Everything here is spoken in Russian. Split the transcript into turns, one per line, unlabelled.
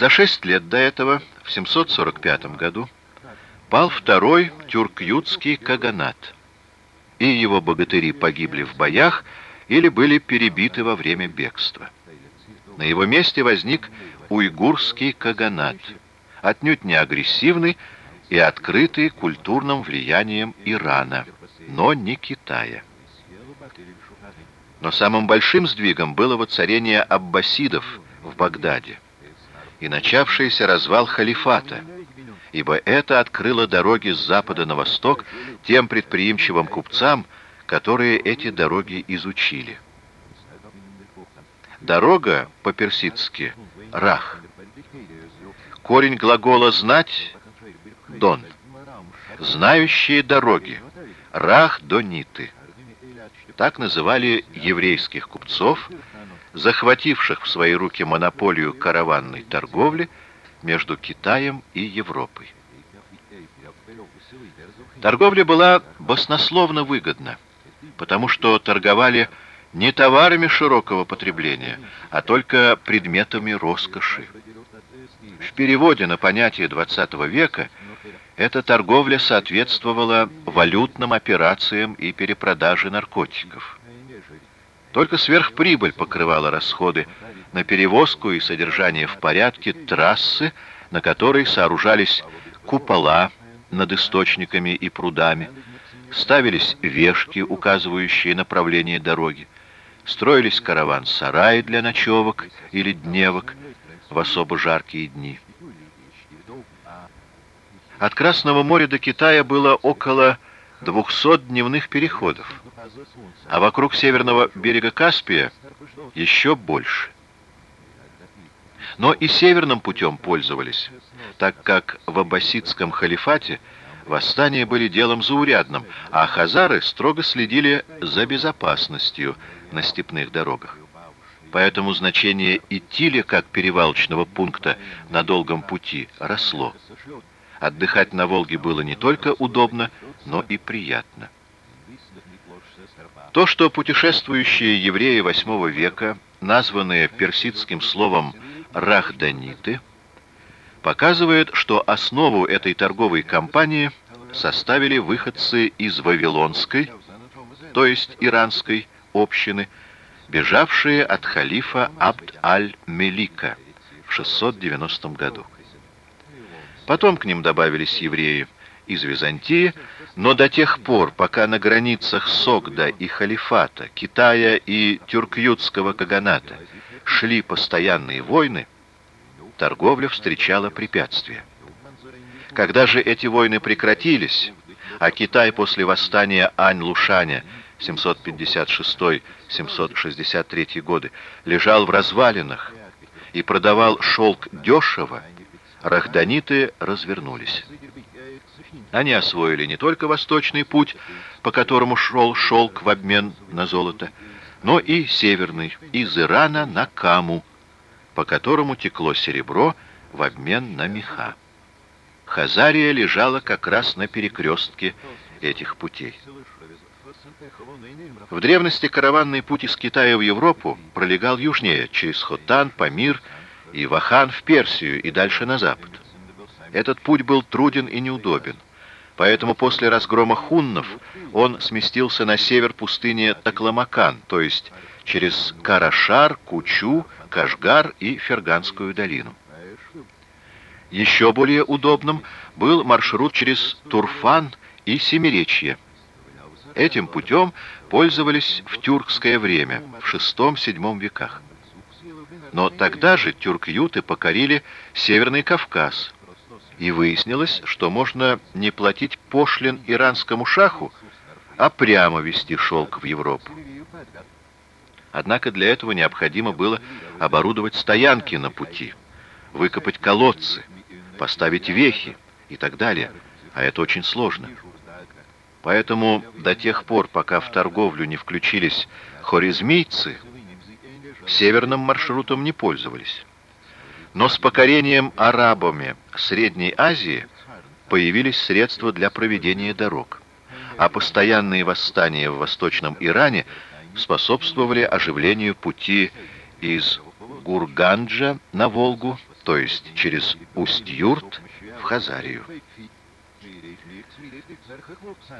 За шесть лет до этого, в 745 году, пал второй тюркютский каганат, и его богатыри погибли в боях или были перебиты во время бегства. На его месте возник уйгурский каганат, отнюдь не агрессивный и открытый культурным влиянием Ирана, но не Китая. Но самым большим сдвигом было воцарение аббасидов в Багдаде и начавшийся развал халифата, ибо это открыло дороги с запада на восток тем предприимчивым купцам, которые эти дороги изучили. Дорога по-персидски «рах». Корень глагола «знать» — «дон». Знающие дороги — «рах-дониты». Так называли еврейских купцов, захвативших в свои руки монополию караванной торговли между Китаем и Европой. Торговля была баснословно выгодна, потому что торговали не товарами широкого потребления, а только предметами роскоши. В переводе на понятие XX века эта торговля соответствовала валютным операциям и перепродаже наркотиков. Только сверхприбыль покрывала расходы на перевозку и содержание в порядке трассы, на которой сооружались купола над источниками и прудами, ставились вешки, указывающие направление дороги, строились караван-сараи для ночевок или дневок в особо жаркие дни. От Красного моря до Китая было около 200 дневных переходов, а вокруг северного берега Каспия еще больше. Но и северным путем пользовались, так как в аббасидском халифате восстания были делом заурядным, а хазары строго следили за безопасностью на степных дорогах. Поэтому значение Итиля как перевалочного пункта на долгом пути росло. Отдыхать на Волге было не только удобно, но и приятно. То, что путешествующие евреи VIII века, названные персидским словом «рахданиты», показывает, что основу этой торговой компании составили выходцы из Вавилонской, то есть иранской, общины, бежавшие от халифа Абд-аль-Мелика в 690 году. Потом к ним добавились евреи из Византии, но до тех пор, пока на границах Согда и Халифата, Китая и Тюркютского Каганата шли постоянные войны, торговля встречала препятствия. Когда же эти войны прекратились, а Китай после восстания Ань-Лушаня 756-763 годы лежал в развалинах и продавал шелк дешево, рахданиты развернулись. Они освоили не только восточный путь, по которому шел шелк в обмен на золото, но и северный, из Ирана на Каму, по которому текло серебро в обмен на меха. Хазария лежала как раз на перекрестке этих путей. В древности караванный путь из Китая в Европу пролегал южнее, через Хотан, Памир и Вахан в Персию и дальше на запад. Этот путь был труден и неудобен, поэтому после разгрома хуннов он сместился на север пустыни Такламакан, то есть через Карашар, Кучу, Кашгар и Ферганскую долину. Еще более удобным был маршрут через Турфан и Семиречье. Этим путем пользовались в тюркское время, в VI-VII веках. Но тогда же тюрк-юты покорили Северный Кавказ, и выяснилось, что можно не платить пошлин иранскому шаху, а прямо вести шелк в Европу. Однако для этого необходимо было оборудовать стоянки на пути, выкопать колодцы, поставить вехи и так далее, а это очень сложно. Поэтому до тех пор, пока в торговлю не включились хорезмийцы, северным маршрутом не пользовались. Но с покорением арабами Средней Азии появились средства для проведения дорог, а постоянные восстания в Восточном Иране способствовали оживлению пути из Гурганджа на Волгу то есть через Усть-Юрт в Хазарию.